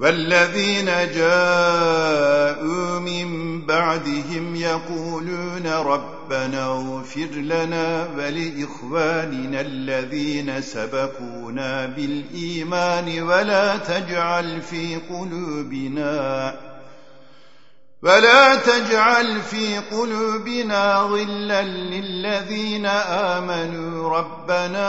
والذين جاءوا من بعدهم يقولون ربنا اغفر لنا ولإخواننا الذين سبقونا بالإيمان ولا تجعل في قلوبنا ولا تجعل في قلوبنا غلا للذين آمنوا ربنا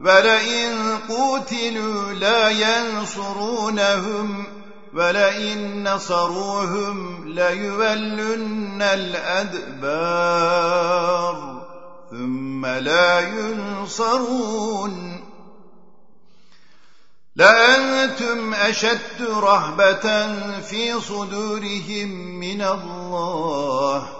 ولئن قوتلوا لا ينصرونهم ولئن نصروهم ليولن الأدبار ثم لا ينصرون لأنتم أشد رهبة في صدورهم من الله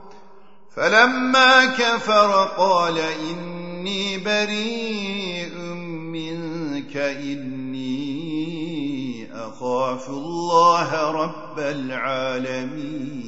فلما كفر قال إني بريء منك إني أخاف الله رب العالمين.